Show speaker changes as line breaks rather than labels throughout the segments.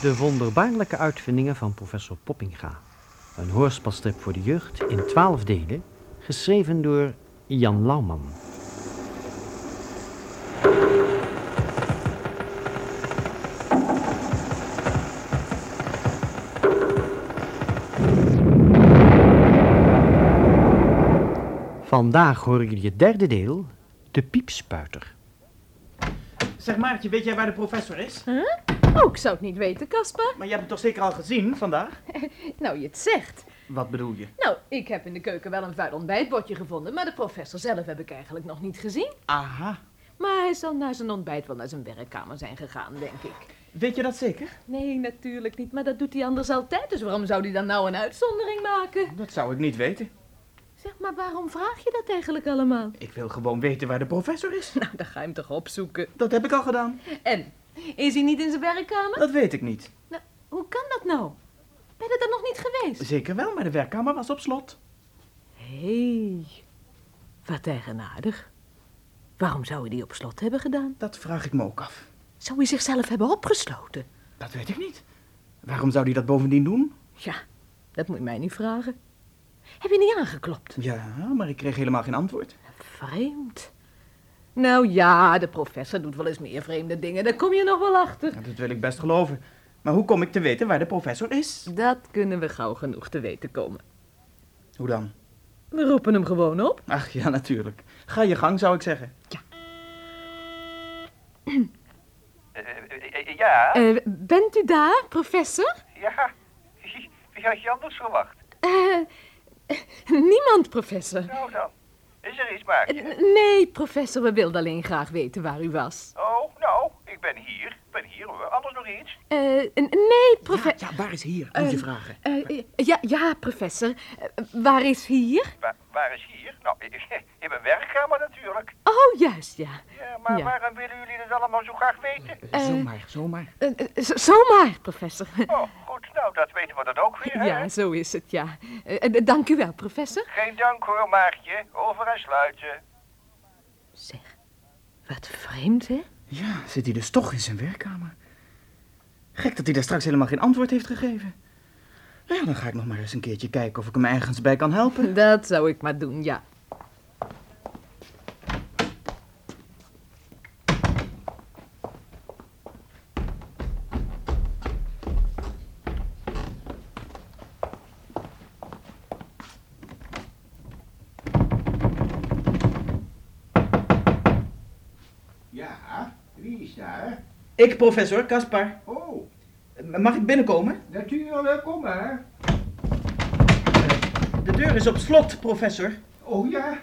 De wonderbaarlijke uitvindingen van professor Poppinga. Een hoorspelstrip voor de jeugd in twaalf delen, geschreven door Jan Lauwman. Vandaag horen jullie het derde deel, de piepspuiter.
Zeg Maartje, weet jij waar de professor is?
Oh, ik zou het niet weten, Caspar.
Maar je hebt hem toch zeker al gezien vandaag?
Nou, je het zegt.
Wat bedoel je?
Nou, ik heb in de keuken wel een vuil ontbijtbordje gevonden, maar de professor zelf heb ik eigenlijk nog niet gezien.
Aha.
Maar hij zal na zijn ontbijt wel naar zijn werkkamer zijn gegaan, denk ik.
Weet je dat zeker?
Nee, natuurlijk niet, maar dat doet hij anders altijd, dus waarom zou hij dan nou een uitzondering maken?
Dat zou ik niet weten.
Zeg, maar waarom vraag je dat eigenlijk allemaal?
Ik wil gewoon weten waar de professor is.
Nou, dan ga je hem toch opzoeken.
Dat heb ik al gedaan.
En, is hij niet in zijn werkkamer?
Dat weet ik niet.
Nou, hoe kan dat nou? Ben je er nog niet geweest?
Zeker wel, maar de werkkamer was op slot.
Hé, hey, wat eigenaardig. Waarom zou hij die op slot hebben gedaan?
Dat vraag ik me ook af.
Zou hij zichzelf hebben opgesloten?
Dat weet ik niet. Waarom zou hij dat bovendien doen?
Ja, dat moet je mij niet vragen. Heb je niet aangeklopt?
Ja, maar ik kreeg helemaal geen antwoord.
Vreemd. Nou ja, de professor doet wel eens meer vreemde dingen. Daar kom je nog wel achter.
Ja, dat wil ik best geloven. Maar hoe kom ik te weten waar de professor is?
Dat kunnen we gauw genoeg te weten komen.
Hoe dan?
We roepen hem gewoon op.
Ach ja, natuurlijk. Ga je gang, zou ik zeggen.
Eh, eh, eh, ja,
bent u daar, professor?
ja. Wie, had je anders verwacht?
Eh, niemand, professor.
Nou dan, is er iets, Maartje?
Eh, nee, professor, we wilden alleen graag weten waar u was.
Oh, nou, ik ben hier. Ik ben hier hoor. Anders nog iets?
Eh, nee, professor.
Ja, waar is hier? Moet je
Eh,
vragen.
Eh, ja, ja, professor. Waar is hier?
Waar, waar is hier? Nou, in mijn werkkamer natuurlijk.
Oh, juist, ja.
Ja, maar
Ja.
waarom willen jullie dat allemaal zo graag weten?
eh,
zomaar, zomaar.
Eh, eh, z- zomaar, professor.
Oh, goed. Nou, dat weten we dan ook weer, hè?
Ja, zo is het, ja. Eh, eh, dank u wel, professor.
Geen dank hoor, Maartje. Over en sluiten.
Zeg, wat vreemd, hè?
Ja, zit hij dus toch in zijn werkkamer? Gek dat hij daar straks helemaal geen antwoord heeft gegeven. Nou ja, dan ga ik nog maar eens een keertje kijken of ik hem ergens bij kan helpen.
Dat zou ik maar doen, ja.
Ja, wie is daar?
Ik, professor Caspar.
Oh,
Mag ik binnenkomen?
natuurlijk, kom maar.
De deur is op slot, professor.
Oh ja,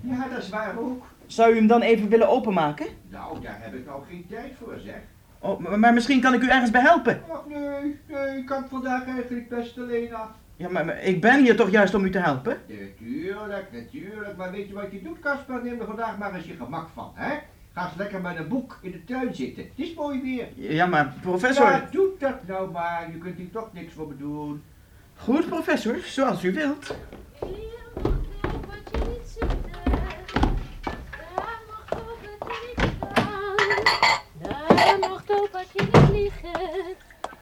ja, dat is waar ook.
Zou u hem dan even willen openmaken?
Nou, daar heb ik nou geen tijd voor, zeg.
Oh, maar- misschien kan ik u ergens bij helpen.
Ach nee, nee, ik kan vandaag eigenlijk best alleen af.
Ja, maar, maar ik ben hier toch juist om u te helpen?
Natuurlijk, natuurlijk, maar weet je wat je doet, Casper? Neem er vandaag maar eens je gemak van, hè? Ga eens lekker met een boek in de tuin zitten. Het is mooi weer.
Ja, maar professor...
Ja, doe dat nou maar. Je kunt hier toch niks voor me doen.
Goed, professor, zoals u wilt.
Hier mocht opaatje niet zitten. Daar mocht opaatje niet staan. Daar mocht opaatje niet liggen.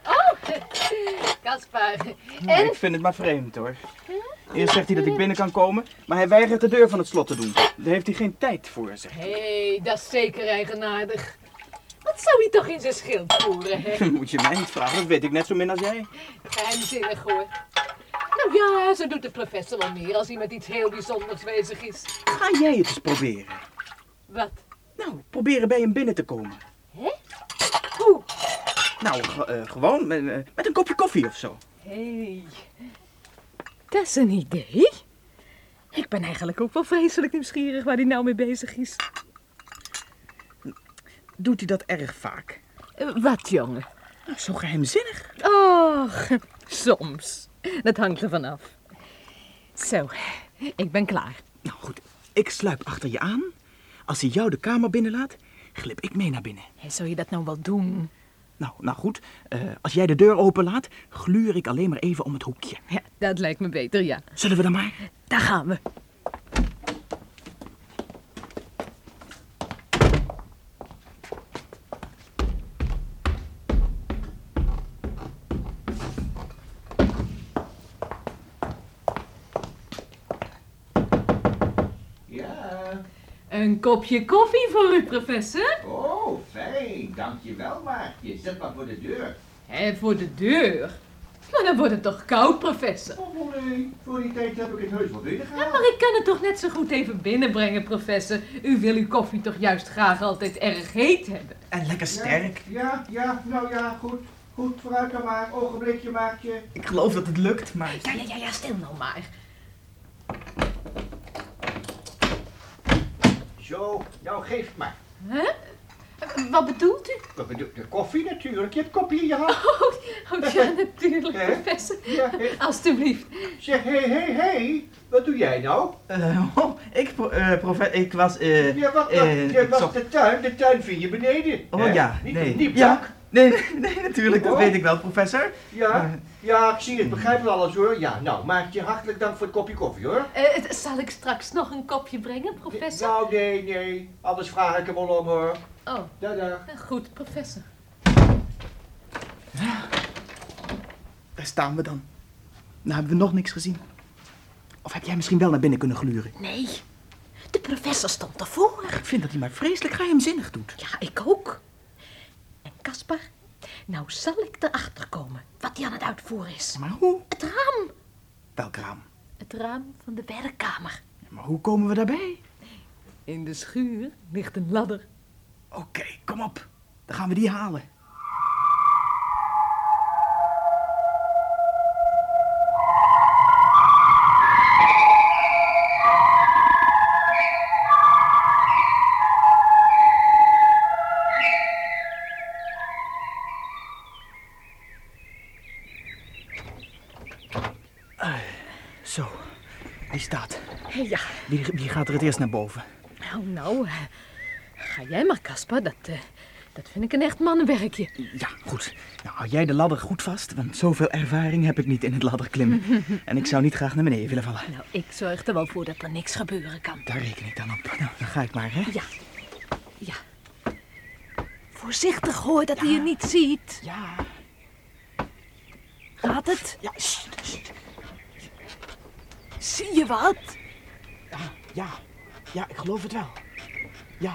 Oh, Caspar.
Maar Ik vind het maar vreemd, hoor. Eerst zegt hij dat ik binnen kan komen, maar hij weigert de deur van het slot te doen. Daar heeft hij geen tijd voor, zegt hij.
Hé, hey, dat is zeker eigenaardig. Wat zou hij toch in zijn schild voeren, hè?
Moet je mij niet vragen, dat weet ik net zo min als jij.
Geheimzinnig, hoor. Nou ja, zo doet de professor wel meer als hij met iets heel bijzonders bezig is.
Ga jij het eens proberen.
Wat?
Nou, proberen bij hem binnen te komen.
Hoe?
Nou, eh, gewoon met, eh, met een kopje koffie of zo.
Hé, hey. Dat is een idee. Ik ben eigenlijk ook wel vreselijk nieuwsgierig waar hij nou mee bezig is.
Doet hij dat erg vaak?
Eh, wat, jongen?
Nou, zo geheimzinnig.
Och, soms. Dat hangt er vanaf. Zo, ik ben klaar.
Nou goed, ik sluip achter je aan. Als hij jou de kamer binnenlaat, glip ik mee naar binnen.
Zou je dat nou wel doen?
Nou, nou goed. Eh, als jij de deur openlaat, gluur ik alleen maar even om het hoekje.
Ja, dat lijkt me beter, ja.
Zullen we dan maar?
Daar gaan we. Een kopje koffie voor u, professor.
Dankjewel, Maartje. Zet maar voor de deur.
Hé, voor de deur. Maar dan wordt het toch koud, professor.
Oh nee, voor die tijd heb ik het heus wel
Ja,
binnengehaald.
maar ik kan het toch net zo goed even binnenbrengen, professor. U wil uw koffie toch juist graag altijd erg heet hebben?
En lekker sterk.
Ja, ja, nou ja, goed. Goed, vooruit dan maar. Ogenblikje, Maartje.
Ik geloof dat het lukt, maar...
Ja, ja, ja, ja, stil nou maar.
Zo, nou geef het maar.
Hè? Wat bedoelt u?
Wat bedoel- De koffie natuurlijk. Je hebt koffie in je hand.
Oh, oh ja, natuurlijk, professor.
Ja, hé.
Alsjeblieft.
Zeg, hé, hé, hé. Wat doe jij nou?
Eh, oh, ik, eh, profe- ik was... eh
Ja, wat, wat,
eh,
je
ik
was
zocht-
de tuin. De tuin vind je beneden.
Oh ja,
Niet,
nee.
Niet
ja,
dak.
nee, nee, nee, natuurlijk, dat
Oh.
weet ik wel, professor.
Ja, ja, ik zie het. Begrijp het alles hoor. Ja, nou, Maartje, hartelijk dank voor het kopje koffie hoor.
Eh, het- zal ik straks nog een kopje brengen, professor?
Nou, nee, nee. Anders vraag ik hem wel om hoor.
Oh,
Dag, dag.
goed, professor.
Daar staan we dan. Nou hebben we nog niks gezien. Of heb jij misschien wel naar binnen kunnen gluren?
Nee, de professor stond ervoor.
Ik vind dat hij maar vreselijk geheimzinnig doet.
Ja, ik ook. En Caspar, nou zal ik erachter komen wat hij aan het uitvoeren is.
Maar hoe?
Het raam.
Welk raam?
Het raam van de werkkamer.
Maar hoe komen we daarbij?
In de schuur ligt een ladder.
Oké, kom op. Dan gaan we die halen. Zo, die staat.
Ja,
Wie, wie gaat er het eerst naar boven?
nou, nou, eh, ga jij maar, Caspar. Dat, eh, dat vind ik een echt mannenwerkje.
Ja, goed. Nou, hou jij de ladder goed vast, want zoveel ervaring heb ik niet in het ladderklimmen. en ik zou niet graag naar beneden willen vallen.
Nou, ik zorg er wel voor dat er niks gebeuren kan.
Daar reken ik dan op. Nou, dan ga ik maar, hè?
Ja, ja. Voorzichtig hoor, dat hij je niet ziet.
Ja.
Gaat het?
Ja, sst, sst.
Zie je wat?
Ja, ja. Ja, ik geloof het wel. Ja.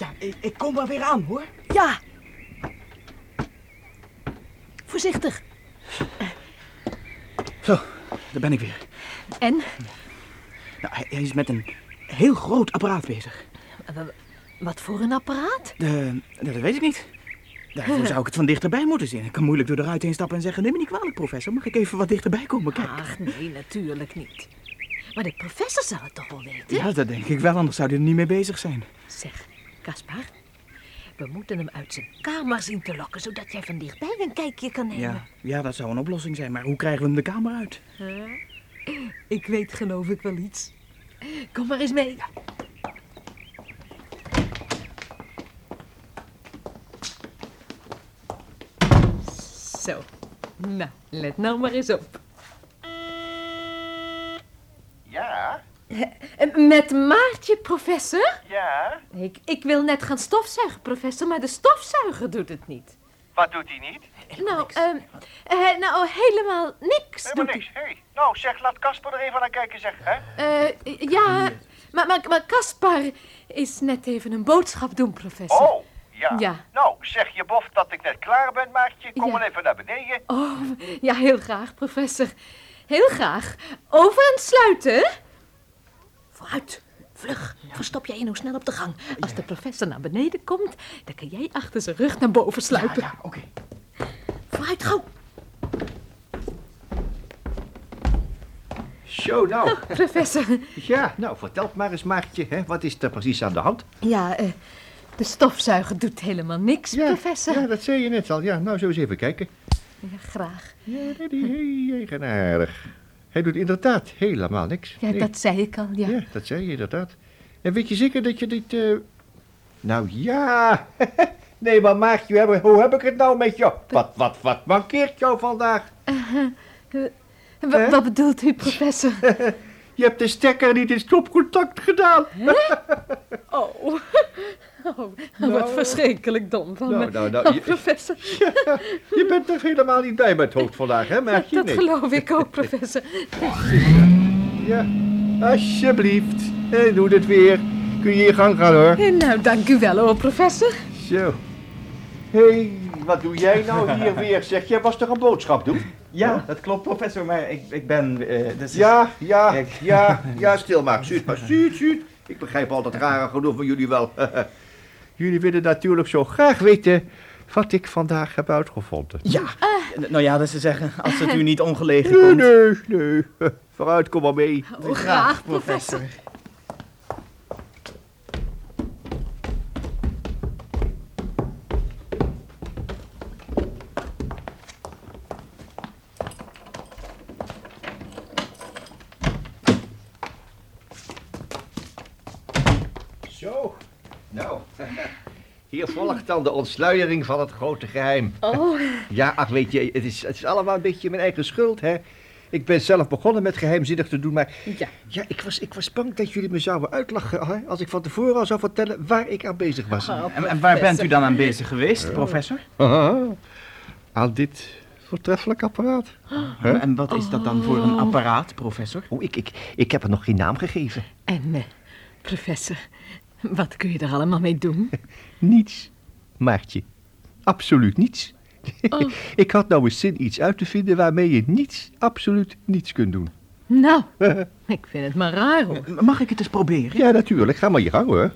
Ja, ik, ik kom wel weer aan, hoor.
Ja. Voorzichtig.
Zo, daar ben ik weer.
En?
Nou, hij, hij is met een heel groot apparaat bezig.
Wat voor een apparaat?
De, dat weet ik niet. Daarvoor zou ik het van dichterbij moeten zien. Ik kan moeilijk door de ruit heen stappen en zeggen... Neem me niet kwalijk, professor. Mag ik even wat dichterbij komen kijken?
Ach, nee, natuurlijk niet. Maar de professor zal het toch wel weten?
Ja, dat denk ik wel, anders zou hij er niet mee bezig zijn.
Zeg, Caspar, we moeten hem uit zijn kamer zien te lokken, zodat jij van dichtbij een kijkje kan nemen.
Ja, ja, dat zou een oplossing zijn. Maar hoe krijgen we hem de kamer uit?
Ik weet geloof ik wel iets. Kom maar eens mee. Zo. Nou, let nou maar eens op. Met Maartje, professor?
ja.
Ik, ik wil net gaan stofzuigen, professor, maar de stofzuiger doet het niet.
Wat doet hij niet?
Nou, ehm, eh, nou, helemaal niks
Helemaal
doet
niks. Hé, hey. nou zeg, laat Casper er even naar kijken, zeg. Hè?
hij. Eh, ja, maar, maar, maar Caspar is net even een boodschap doen, professor.
Oh, ja.
Ja.
Nou, zeg je bof dat ik net klaar ben, Maartje. Kom
Ja.
maar even naar beneden.
Oh, ja, heel graag, professor. Heel graag. Over en sluiten. Vooruit. Vlug. Verstop jij je nou snel op de gang. Als de professor naar beneden komt, dan kan jij achter zijn rug naar boven sluipen.
Ja, oké.
Vooruit, gauw.
Zo, nou.
Professor.
Ja, nou, vertel maar eens, Maartje. Hè? Wat is er precies aan de hand?
Ja, eh, de stofzuiger doet helemaal niks, professor.
ja, dat zei je net al. Ja, nou, zo eens even kijken.
Ja, graag.
Ja, die heel eigenaardig. Hij doet inderdaad helemaal niks.
Ja,
Nee.
dat zei ik al, ja.
Ja, dat zei je inderdaad. En weet je zeker dat je dit... eh, Nou ja, nee, maar Maartje, hoe heb, hoe heb ik het nou met jou? Wat, wat, wat mankeert jou vandaag?
Wa-
Hè?
wat bedoelt u, professor?
Je hebt de stekker niet in stopcontact gedaan.
Oh. oh wat verschrikkelijk dom van
Nou, nou, nou,
Oh,
je-
professor,
Je bent toch helemaal niet bij met het hoofd vandaag, hè, Maartje?
dat
Nee.
geloof ik ook, professor.
Ja, alsjeblieft. Doet het weer. Kun je je gang gaan hoor.
Eh, Nou, dank u wel hoor, professor.
Zo. Hé, hey, wat doe jij nou hier weer? Zeg, jij was toch een boodschap doen?
Ja, dat klopt, professor, maar ik, ik ben... eh, dus
Ja, ja,
Ik-
ja, ja, stil maar. Zuut maar, zuut, zuut. Ik begrijp al dat rare genoeg van jullie wel. jullie willen natuurlijk zo graag weten wat ik vandaag heb uitgevonden.
Ja, nou ja, dat is te zeggen, als het u niet ongelegen
Nee,
komt.
nee, nee. Vooruit, kom maar mee.
Oh, graag, professor.
Hier volgt dan de ontsluiering van het grote geheim.
Oh,
Ja, ach weet je, het is, het is allemaal een beetje mijn eigen schuld, hè. Ik ben zelf begonnen met geheimzinnig te doen, maar
ja.
ja, ik was, ik was bang dat jullie me zouden uitlachen hè, als ik van tevoren al zou vertellen waar ik aan bezig was.
Oh,
En, en waar bent u dan aan bezig geweest, professor?
aan dit voortreffelijk apparaat.
En wat is dat dan voor een apparaat, professor?
Oh, ik, ik, ik heb er nog geen naam gegeven.
En, eh, professor, wat kun je er allemaal mee doen?
Niets, Maartje. Absoluut niets.
Oh.
ik had nou eens zin iets uit te vinden waarmee je niets, absoluut niets kunt doen.
Nou, ik vind het maar raar hoor.
Mag ik het eens proberen?
Ja, natuurlijk. Ga maar je gang, hoor.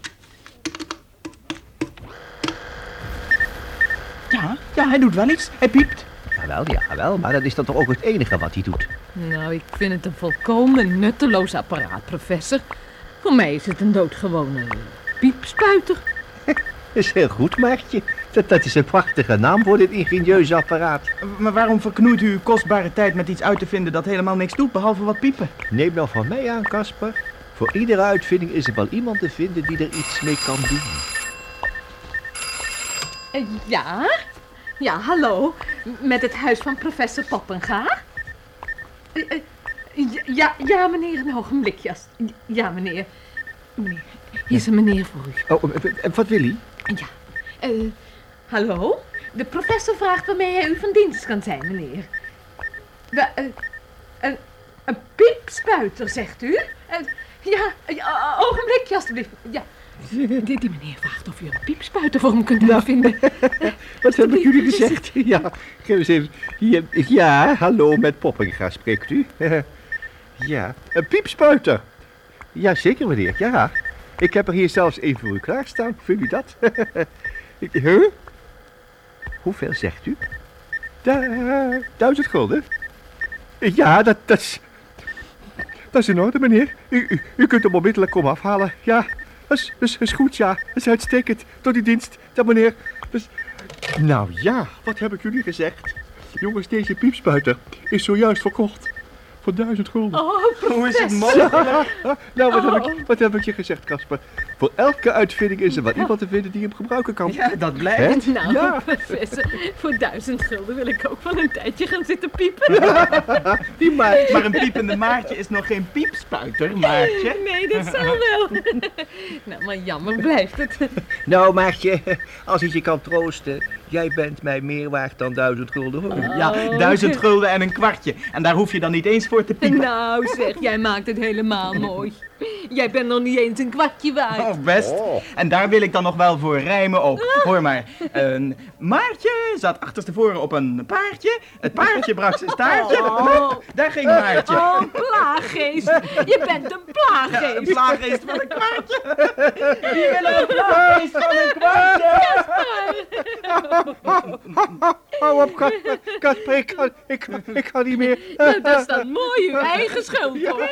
Ja, ja, hij doet wel iets. Hij piept.
Jawel, ja, jawel. Maar dat is dan toch ook het enige wat hij doet.
Nou, ik vind het een volkomen nutteloos apparaat, professor. Voor mij is het een doodgewone piepspuiter.
is heel goed, Maartje. Dat, dat is een prachtige naam voor dit ingenieuze apparaat.
Maar waarom verknoeit u uw kostbare tijd met iets uit te vinden dat helemaal niks doet, behalve wat piepen?
Neem nou van mij aan, Casper. Voor iedere uitvinding is er wel iemand te vinden die er iets mee kan doen.
Eh, ja? Ja, hallo. Met het huis van professor Poppenga? Eh, eh, ja, ja, meneer, een ogenblikje. als- Ja, meneer. Meneer, hier is een meneer voor u.
Oh, en- en wat wil hij?
Ja. Eh, hallo? De professor vraagt waarmee hij u van dienst kan zijn, meneer. De, eh, een, een piepspuiter, zegt u? Eh, ja, ja, ogenblikje alstublieft. Ja. Die, die meneer vraagt of u een piepspuiter voor hem kunt uitvinden.
Wat hebben jullie gezegd? Ja, geef eens even. Ja, ja hallo, met Poppinga spreekt u. ja, een piepspuiter. Ja, zeker meneer, ja. Ik heb er hier zelfs één voor u klaarstaan. Vindt u dat? huh? Hoeveel zegt u? Da duizend gulden? Ja, dat, dat is... Dat is in orde, meneer. U, u, u kunt hem onmiddellijk komen afhalen. Ja, dat is, dat is, goed, ja. Dat is uitstekend. Tot die dienst. Dat meneer. Nou ja, wat heb ik jullie gezegd? Jongens, deze piepspuiter is zojuist verkocht. Voor duizend gulden.
Oh,
Hoe is het mogelijk?
nou, wat, heb
oh.
ik, wat heb ik je gezegd, Casper? Voor elke uitvinding is er wel iemand te vinden die hem gebruiken kan.
Ja, dat blijkt.
Hè?
Nou,
Ja.
professor, voor duizend gulden wil ik ook wel een tijdje gaan zitten piepen.
Die.
Maar een piepende maartje is nog geen piepspuiter, maartje.
Nee, dat zal wel. nou, maar jammer blijft het.
Nou, maatje, als ik je kan troosten, jij bent mij meer waard dan duizend gulden, hoor.
Ja, duizend gulden en een kwartje. En daar hoef je dan niet eens voor te piepen.
Nou zeg, jij maakt het helemaal mooi. Jij bent nog niet eens een kwartje waard.
Oh, best.
Oh.
En daar wil ik dan nog wel voor rijmen ook. Hoor maar. Een Maartje zat achterstevoren op een paardje. Het paardje brak zijn staartje.
Oh.
Daar ging Maartje.
Oh, plaaggeest. Je bent een
Een
plaaggeest.
plaaggeest van een kwartje. Wil er een plaaggeest van een kwartje?
Hou op. Casper, ik kan, ik, kan- ik kan niet meer.
Nou, dat is dan mooi uw eigen schuld hoor.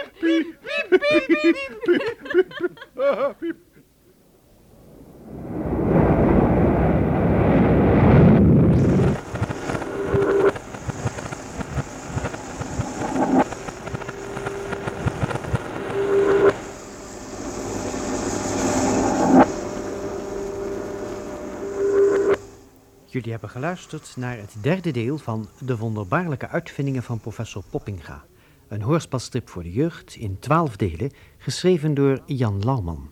Jullie hebben geluisterd naar het derde deel van De wonderbaarlijke uitvindingen van professor Poppinga. Een hoorspelstrip voor de jeugd in twaalf delen, geschreven door Jan Lauwman.